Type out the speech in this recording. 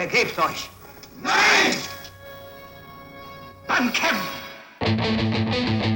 Ergebt euch. Nein! Dann kämpft!